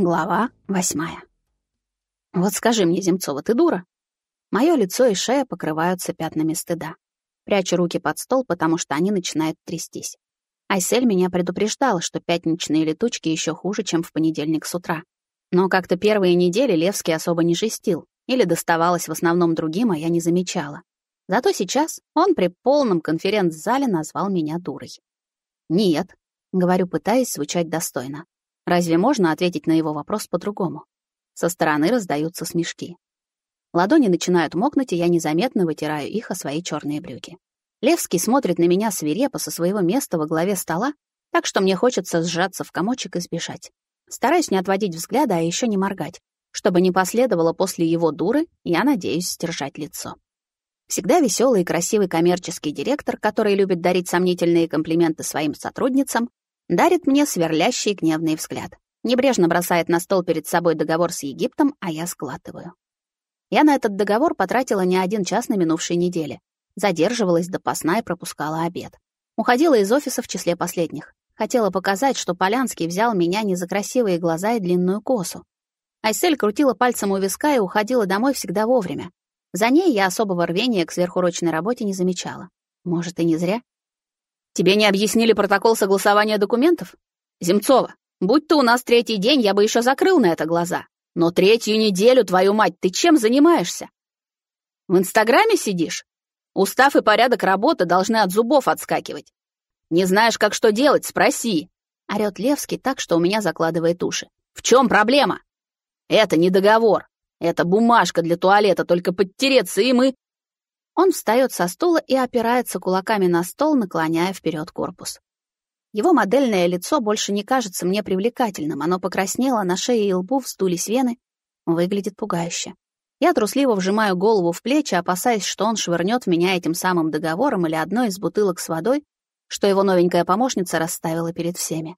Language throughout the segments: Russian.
Глава восьмая. Вот скажи мне, Земцова, ты дура? Моё лицо и шея покрываются пятнами стыда. Прячу руки под стол, потому что они начинают трястись. Айсель меня предупреждала, что пятничные летучки ещё хуже, чем в понедельник с утра. Но как-то первые недели Левский особо не жестил, или доставалось в основном другим, а я не замечала. Зато сейчас он при полном конференц-зале назвал меня дурой. «Нет», — говорю, пытаясь звучать достойно. Разве можно ответить на его вопрос по-другому? Со стороны раздаются смешки. Ладони начинают мокнуть, и я незаметно вытираю их о свои черные брюки. Левский смотрит на меня свирепо со своего места во главе стола, так что мне хочется сжаться в комочек и сбежать. Стараюсь не отводить взгляда, а еще не моргать. Чтобы не последовало после его дуры, я надеюсь сдержать лицо. Всегда веселый и красивый коммерческий директор, который любит дарить сомнительные комплименты своим сотрудницам, Дарит мне сверлящий гневный взгляд. Небрежно бросает на стол перед собой договор с Египтом, а я складываю. Я на этот договор потратила не один час на минувшей неделе. Задерживалась допоздна и пропускала обед. Уходила из офиса в числе последних. Хотела показать, что Полянский взял меня не за красивые глаза и длинную косу. Айсель крутила пальцем у виска и уходила домой всегда вовремя. За ней я особого рвения к сверхурочной работе не замечала. Может, и не зря. Тебе не объяснили протокол согласования документов? Земцова, будь то у нас третий день, я бы еще закрыл на это глаза. Но третью неделю, твою мать, ты чем занимаешься? В Инстаграме сидишь? Устав и порядок работы должны от зубов отскакивать. Не знаешь, как что делать, спроси. Орёт Левский так, что у меня закладывает уши. В чем проблема? Это не договор. Это бумажка для туалета, только подтереться им и... Он встает со стула и опирается кулаками на стол, наклоняя вперед корпус. Его модельное лицо больше не кажется мне привлекательным, оно покраснело, на шее и лбу вздулись вены, выглядит пугающе. Я трусливо вжимаю голову в плечи, опасаясь, что он швырнет меня этим самым договором или одной из бутылок с водой, что его новенькая помощница расставила перед всеми.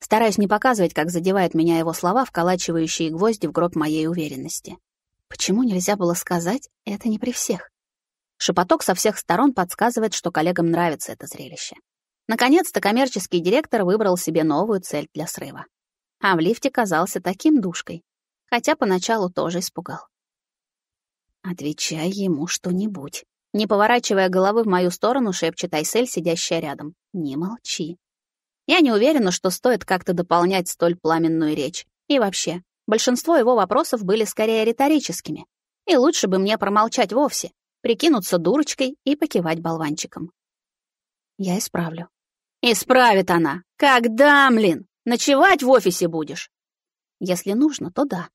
Стараюсь не показывать, как задевают меня его слова, вколачивающие гвозди в гроб моей уверенности. Почему нельзя было сказать «это не при всех»? Шепоток со всех сторон подсказывает, что коллегам нравится это зрелище. Наконец-то коммерческий директор выбрал себе новую цель для срыва. А в лифте казался таким душкой, хотя поначалу тоже испугал. «Отвечай ему что-нибудь». Не поворачивая головы в мою сторону, шепчет Айсель, сидящая рядом. «Не молчи». Я не уверена, что стоит как-то дополнять столь пламенную речь. И вообще, большинство его вопросов были скорее риторическими. И лучше бы мне промолчать вовсе, прикинуться дурочкой и покивать болванчиком. Я исправлю. Исправит она. Когда, млин? Ночевать в офисе будешь? Если нужно, то да,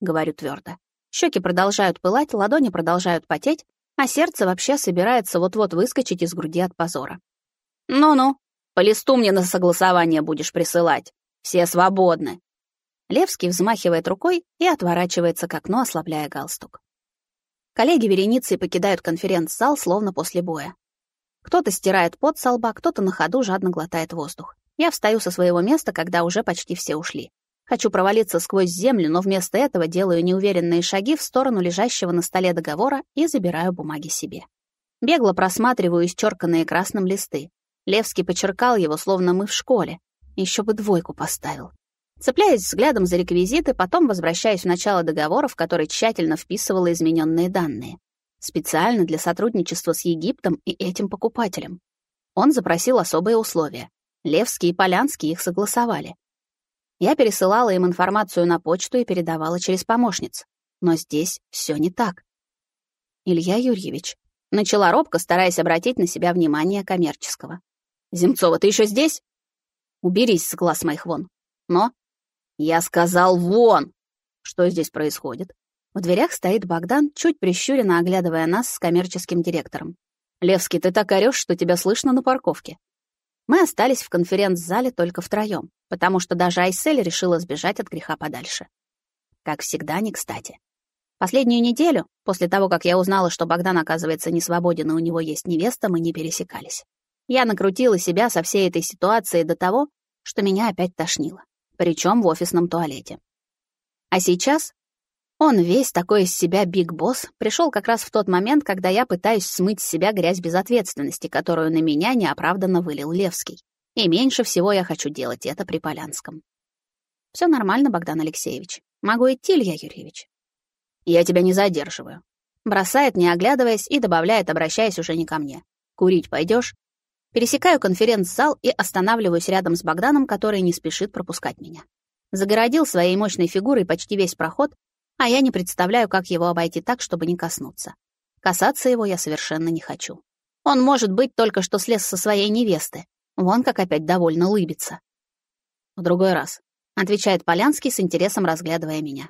говорю твердо. Щеки продолжают пылать, ладони продолжают потеть, а сердце вообще собирается вот-вот выскочить из груди от позора. Ну-ну, по листу мне на согласование будешь присылать. Все свободны. Левский взмахивает рукой и отворачивается к окну, ослабляя галстук. Коллеги вереницей покидают конференц-зал словно после боя. Кто-то стирает пот со лба, кто-то на ходу жадно глотает воздух. Я встаю со своего места, когда уже почти все ушли. Хочу провалиться сквозь землю, но вместо этого делаю неуверенные шаги в сторону лежащего на столе договора и забираю бумаги себе. Бегло просматриваю исчерканные красным листы. Левский почеркал его, словно мы в школе. Еще бы двойку поставил. Цепляясь взглядом за реквизиты, потом возвращаюсь в начало договора, в который тщательно вписывала измененные данные. Специально для сотрудничества с Египтом и этим покупателем. Он запросил особые условия. Левский и Полянский их согласовали. Я пересылала им информацию на почту и передавала через помощниц. Но здесь все не так. Илья Юрьевич. Начала робко, стараясь обратить на себя внимание коммерческого. «Земцова, ты еще здесь?» «Уберись с глаз моих вон». Но «Я сказал, вон!» Что здесь происходит? В дверях стоит Богдан, чуть прищуренно оглядывая нас с коммерческим директором. «Левский, ты так орёшь, что тебя слышно на парковке». Мы остались в конференц-зале только втроём, потому что даже Айсель решила сбежать от греха подальше. Как всегда, не кстати. Последнюю неделю, после того, как я узнала, что Богдан, оказывается, не свободен и у него есть невеста, мы не пересекались. Я накрутила себя со всей этой ситуацией до того, что меня опять тошнило причем в офисном туалете. А сейчас он весь такой из себя биг-босс пришел как раз в тот момент, когда я пытаюсь смыть с себя грязь безответственности, которую на меня неоправданно вылил Левский. И меньше всего я хочу делать это при Полянском. Все нормально, Богдан Алексеевич. Могу идти, Илья Юрьевич?» «Я тебя не задерживаю». Бросает, не оглядываясь, и добавляет, обращаясь уже не ко мне. «Курить пойдешь? Пересекаю конференц-зал и останавливаюсь рядом с Богданом, который не спешит пропускать меня. Загородил своей мощной фигурой почти весь проход, а я не представляю, как его обойти так, чтобы не коснуться. Касаться его я совершенно не хочу. Он, может быть, только что слез со своей невесты. Вон как опять довольно лыбится. В другой раз, — отвечает Полянский с интересом, разглядывая меня.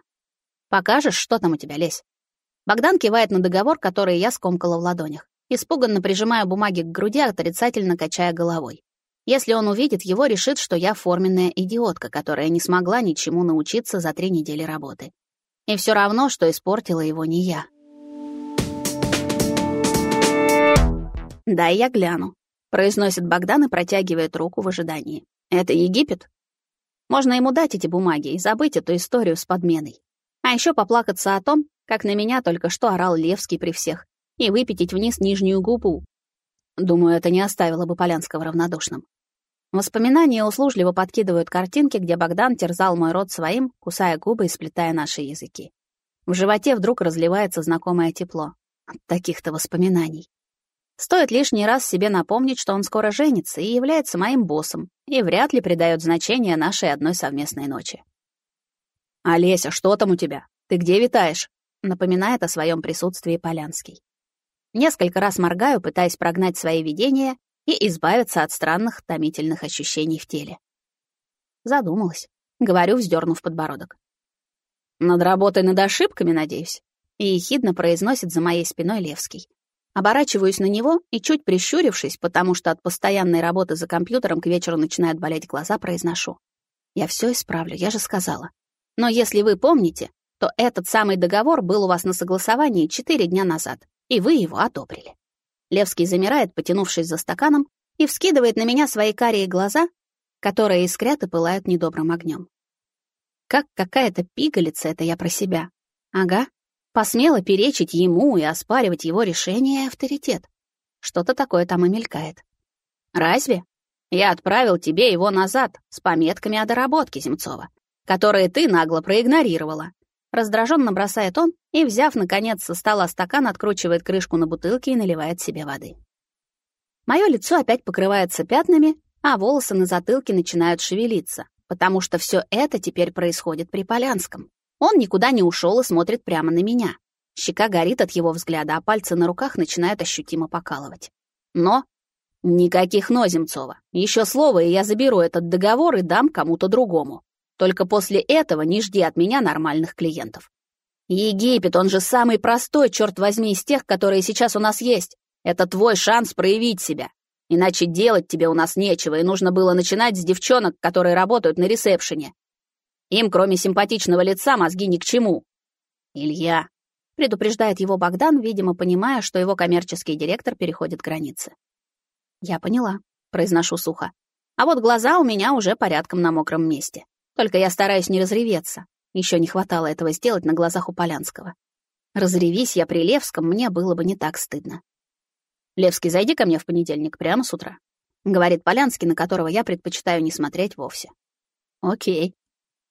«Покажешь, что там у тебя, Лесь?» Богдан кивает на договор, который я скомкала в ладонях. Испуганно прижимая бумаги к груди, отрицательно качая головой. Если он увидит его, решит, что я форменная идиотка, которая не смогла ничему научиться за три недели работы. И все равно, что испортила его не я. «Дай я гляну», — произносит Богдан и протягивает руку в ожидании. «Это Египет?» Можно ему дать эти бумаги и забыть эту историю с подменой. А еще поплакаться о том, как на меня только что орал Левский при всех, и выпятить вниз нижнюю губу. Думаю, это не оставило бы Полянского равнодушным. Воспоминания услужливо подкидывают картинки, где Богдан терзал мой рот своим, кусая губы и сплетая наши языки. В животе вдруг разливается знакомое тепло. От таких-то воспоминаний. Стоит лишний раз себе напомнить, что он скоро женится и является моим боссом, и вряд ли придает значение нашей одной совместной ночи. «Олеся, что там у тебя? Ты где витаешь?» напоминает о своем присутствии Полянский. Несколько раз моргаю, пытаясь прогнать свои видения и избавиться от странных, томительных ощущений в теле. Задумалась. Говорю, вздернув подбородок. «Над работой над ошибками, надеюсь?» И ехидно произносит за моей спиной Левский. Оборачиваюсь на него и, чуть прищурившись, потому что от постоянной работы за компьютером к вечеру начинают болеть глаза, произношу. «Я все исправлю, я же сказала. Но если вы помните, то этот самый договор был у вас на согласовании четыре дня назад и вы его одобрили. Левский замирает, потянувшись за стаканом, и вскидывает на меня свои карие глаза, которые искрят и пылают недобрым огнем. Как какая-то пигалица это я про себя. Ага, посмела перечить ему и оспаривать его решение и авторитет. Что-то такое там и мелькает. Разве? Я отправил тебе его назад с пометками о доработке Земцова, которые ты нагло проигнорировала. Раздраженно бросает он и, взяв, наконец, со стола стакан, откручивает крышку на бутылке и наливает себе воды. Мое лицо опять покрывается пятнами, а волосы на затылке начинают шевелиться, потому что все это теперь происходит при Полянском. Он никуда не ушел и смотрит прямо на меня. Щека горит от его взгляда, а пальцы на руках начинают ощутимо покалывать. Но никаких «но», Земцова. Еще слово, и я заберу этот договор и дам кому-то другому. Только после этого не жди от меня нормальных клиентов. Египет, он же самый простой, черт возьми, из тех, которые сейчас у нас есть. Это твой шанс проявить себя. Иначе делать тебе у нас нечего, и нужно было начинать с девчонок, которые работают на ресепшене. Им, кроме симпатичного лица, мозги ни к чему. Илья, предупреждает его Богдан, видимо, понимая, что его коммерческий директор переходит границы. Я поняла, произношу сухо. А вот глаза у меня уже порядком на мокром месте. Только я стараюсь не разреветься. Еще не хватало этого сделать на глазах у Полянского. Разревись я при Левском, мне было бы не так стыдно. «Левский, зайди ко мне в понедельник, прямо с утра», — говорит Полянский, на которого я предпочитаю не смотреть вовсе. «Окей».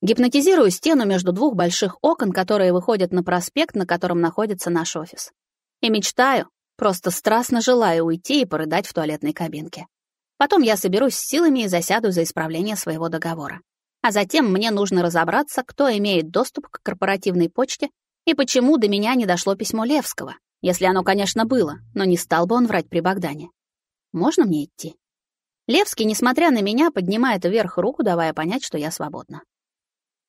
Гипнотизирую стену между двух больших окон, которые выходят на проспект, на котором находится наш офис. И мечтаю, просто страстно желаю уйти и порыдать в туалетной кабинке. Потом я соберусь с силами и засяду за исправление своего договора. А затем мне нужно разобраться, кто имеет доступ к корпоративной почте и почему до меня не дошло письмо Левского, если оно, конечно, было, но не стал бы он врать при Богдане. Можно мне идти? Левский, несмотря на меня, поднимает вверх руку, давая понять, что я свободна.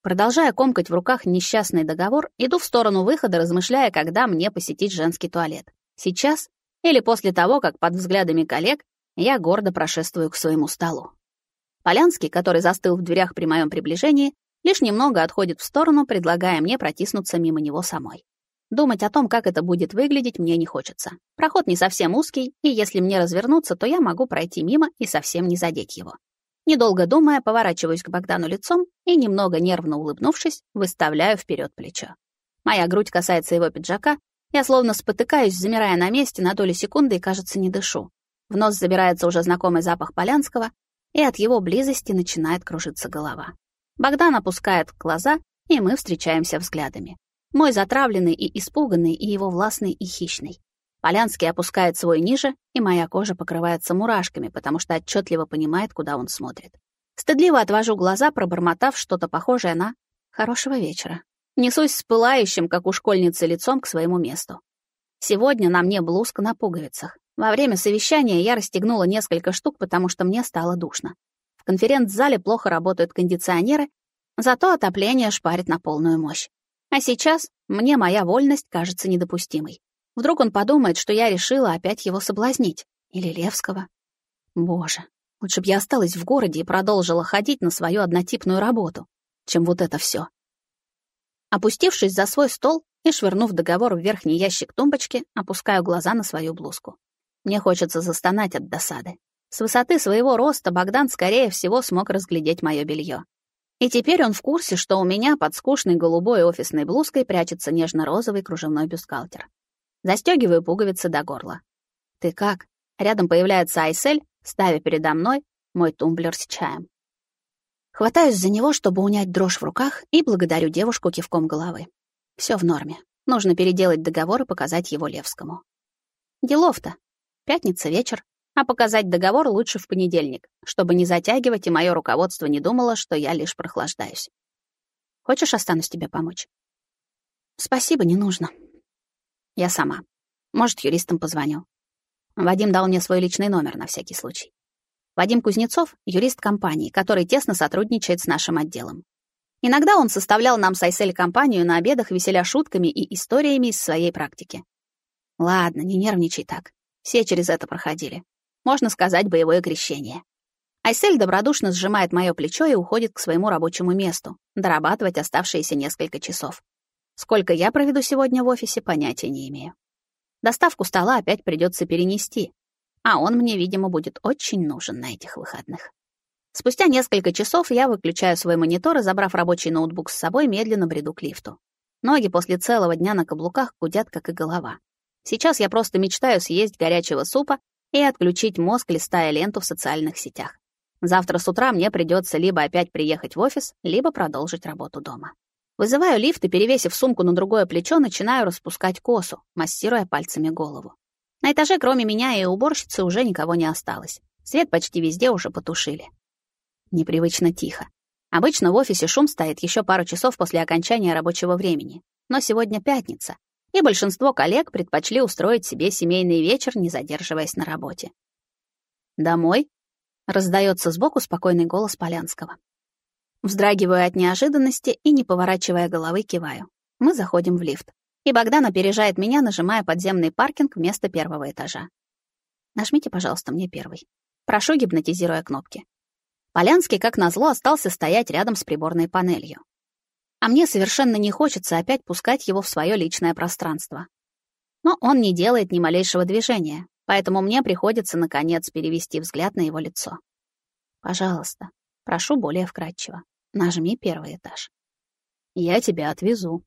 Продолжая комкать в руках несчастный договор, иду в сторону выхода, размышляя, когда мне посетить женский туалет. Сейчас или после того, как под взглядами коллег я гордо прошествую к своему столу. Полянский, который застыл в дверях при моем приближении, лишь немного отходит в сторону, предлагая мне протиснуться мимо него самой. Думать о том, как это будет выглядеть, мне не хочется. Проход не совсем узкий, и если мне развернуться, то я могу пройти мимо и совсем не задеть его. Недолго думая, поворачиваюсь к Богдану лицом и, немного нервно улыбнувшись, выставляю вперед плечо. Моя грудь касается его пиджака, я словно спотыкаюсь, замирая на месте на долю секунды и, кажется, не дышу. В нос забирается уже знакомый запах Полянского, и от его близости начинает кружиться голова. Богдан опускает глаза, и мы встречаемся взглядами. Мой затравленный и испуганный, и его властный и хищный. Полянский опускает свой ниже, и моя кожа покрывается мурашками, потому что отчетливо понимает, куда он смотрит. Стыдливо отвожу глаза, пробормотав что-то похожее на «хорошего вечера». Несусь с пылающим, как у школьницы, лицом к своему месту. Сегодня на мне блузка на пуговицах. Во время совещания я расстегнула несколько штук, потому что мне стало душно. В конференц-зале плохо работают кондиционеры, зато отопление шпарит на полную мощь. А сейчас мне моя вольность кажется недопустимой. Вдруг он подумает, что я решила опять его соблазнить. Или Левского. Боже, лучше б я осталась в городе и продолжила ходить на свою однотипную работу, чем вот это все. Опустившись за свой стол и швырнув договор в верхний ящик тумбочки, опускаю глаза на свою блузку. Мне хочется застонать от досады. С высоты своего роста Богдан, скорее всего, смог разглядеть мое белье. И теперь он в курсе, что у меня под скучной голубой офисной блузкой прячется нежно-розовый кружевной бюстгальтер. Застегиваю пуговицы до горла. «Ты как?» Рядом появляется Айсель, ставя передо мной мой тумблер с чаем. Хватаюсь за него, чтобы унять дрожь в руках, и благодарю девушку кивком головы. Все в норме. Нужно переделать договор и показать его Левскому. Делов-то. Пятница вечер, а показать договор лучше в понедельник, чтобы не затягивать, и мое руководство не думало, что я лишь прохлаждаюсь. Хочешь, останусь тебе помочь? Спасибо, не нужно. Я сама. Может, юристам позвоню. Вадим дал мне свой личный номер на всякий случай. Вадим Кузнецов — юрист компании, который тесно сотрудничает с нашим отделом. Иногда он составлял нам с Айсель компанию на обедах, веселя шутками и историями из своей практики. Ладно, не нервничай так. Все через это проходили. Можно сказать, боевое крещение. Айсель добродушно сжимает мое плечо и уходит к своему рабочему месту, дорабатывать оставшиеся несколько часов. Сколько я проведу сегодня в офисе, понятия не имею. Доставку стола опять придется перенести, а он мне, видимо, будет очень нужен на этих выходных. Спустя несколько часов я выключаю свой монитор и, забрав рабочий ноутбук с собой, медленно бреду к лифту. Ноги после целого дня на каблуках гудят, как и голова. Сейчас я просто мечтаю съесть горячего супа и отключить мозг, листая ленту в социальных сетях. Завтра с утра мне придется либо опять приехать в офис, либо продолжить работу дома. Вызываю лифт и, перевесив сумку на другое плечо, начинаю распускать косу, массируя пальцами голову. На этаже, кроме меня и уборщицы, уже никого не осталось. Свет почти везде уже потушили. Непривычно тихо. Обычно в офисе шум стоит еще пару часов после окончания рабочего времени. Но сегодня пятница, и большинство коллег предпочли устроить себе семейный вечер, не задерживаясь на работе. «Домой?» — раздается сбоку спокойный голос Полянского. Вздрагиваю от неожиданности и, не поворачивая головы, киваю. Мы заходим в лифт и Богдан опережает меня, нажимая подземный паркинг вместо первого этажа. Нажмите, пожалуйста, мне первый. Прошу, гипнотизируя кнопки. Полянский, как назло, остался стоять рядом с приборной панелью. А мне совершенно не хочется опять пускать его в свое личное пространство. Но он не делает ни малейшего движения, поэтому мне приходится, наконец, перевести взгляд на его лицо. Пожалуйста, прошу более вкратчиво. Нажми первый этаж. Я тебя отвезу.